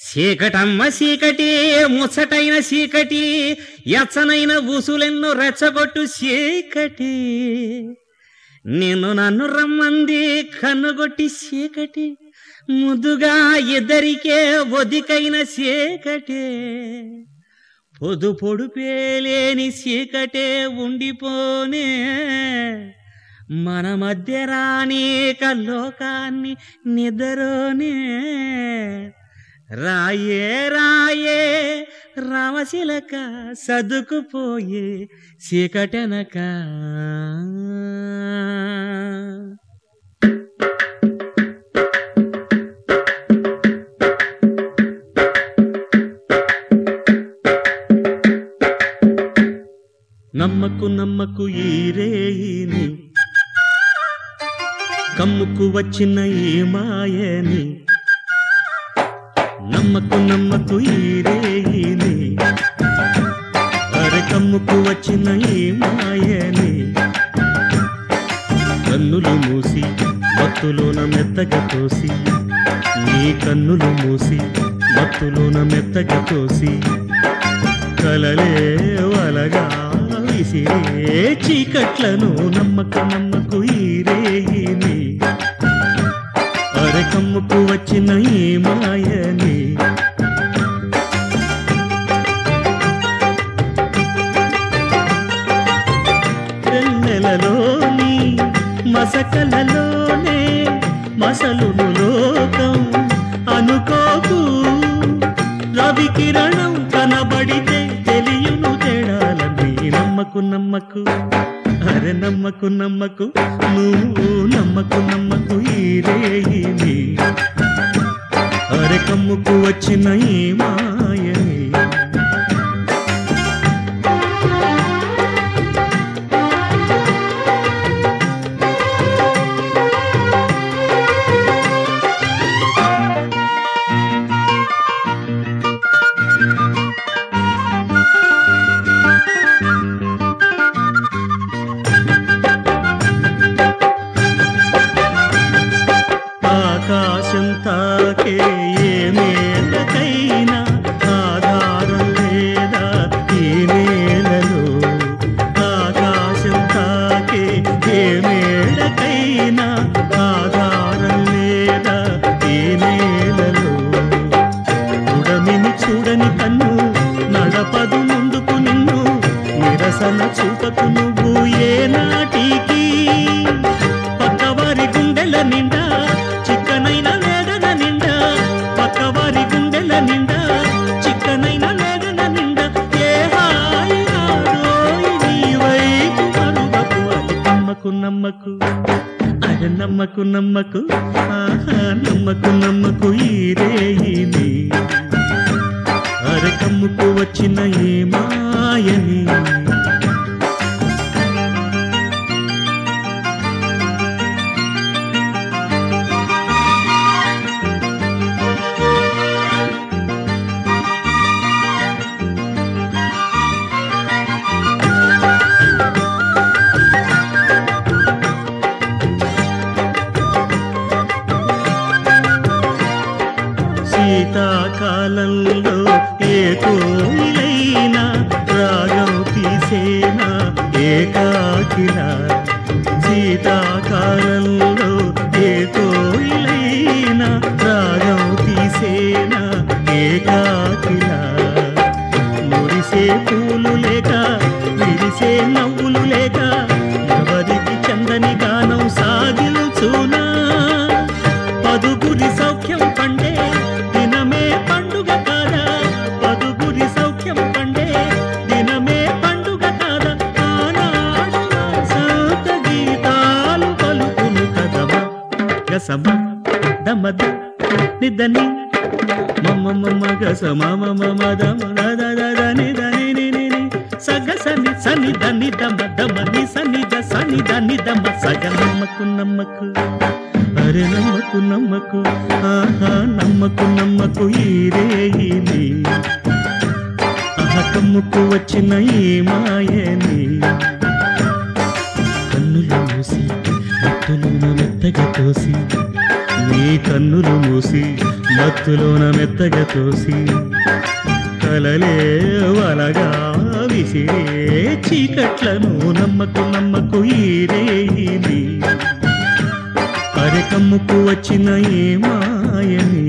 చీకటమ్మ చీకటి ముచ్చటైన చీకటి ఎచ్చనైన ఊసులెన్నో రెచ్చగొట్టు చీకటి. నిన్ను నన్ను రమ్మంది కన్నుగొట్టి చీకటి ముదుగా ఇద్దరికే ఒదికైన చీకటే. పొదు పొడుపేలేని చీకటే ఉండిపోనే మన మధ్య రాని కల్లోకాన్ని నిద్రనే రాయే రాయే రామశిలక సదుకుపోయే చీకటెనక. నమ్మకు నమ్మకు ఈ రేయిని కమ్ముకు వచ్చిన ఈ మాయని నమ్మకు నమ్మకు ఈ రేయిని అరే కమ్ముకు వచ్చిన ఈ మాయని. కన్నులు మూసి మత్తులోన మెత్తగా తోసి నీ కన్నులు మూసి మత్తులోన మెత్తగా తోసి. కలలే వలగా విసిరే చీకట్లను నమ్మకు నమ్మకు ఈ రేయిని అరకమ్ముకు వచ్చిన ఈ మాయ కలలోనే మసలును లోకం అనుకోకు. రవి కిరణం కనబడితే తెలియను తేడాలని నమ్మకు నమ్మకు. అరే నమ్మకు నమ్మకు నువ్వు నమ్మకు నమ్మకు ఈ రేయిని అరే కమ్ముకు వచ్చిన ఈ మా నిరసన చూపకు నువ్వు ఏ నాటికి పక్కవారి గుండెల నిండా చిక్కనైన లేదన నిండా. పక్కవారి గుండెల నిండా చిక్కనైన వేదన నిండా. ఏ హాయి నాదోయి నమ్మకు నమ్మకు. అరే నమ్మకు నమ్మకు. ఆహా నమ్మకు నమ్మకు ఈ రేయిని అరకమ్ముకు వచ్చిన ఏ మాయని శీతాకాలంలో ఏ కోయిలైనా రాగం తీసేనా? ఏకాకిలా శీతాకాలంలో ఏ కోయిలైనా రాగం తీసేనా? ఏకాకిలా మురిసే పూలు లేక విరిసే నవ్వు గసమ దమద నిదని. మమ మమ గసమ మమ మద మద దద ని దని ని ని ని సగ సని సని దని దమ దమ ని సని ద సని దని దమ సగ నమ్మకు నమ్మకు. అరే నమ్మకు నమ్మకు. ఆహా నమ్మకు నమ్మకు ఈ రేయిని ఆహా కమ్ముకు వచ్చిన ఈ మాయని. మెత్తగా తోసి నీ కన్నులు మూసి మత్తులోన మెత్తగా తోసి కలలే వలగా విసిరే చీకట్లను నమ్మకు నమ్మకు ఈరేని అరెకమ్ముకు వచ్చిన ఏ మాయని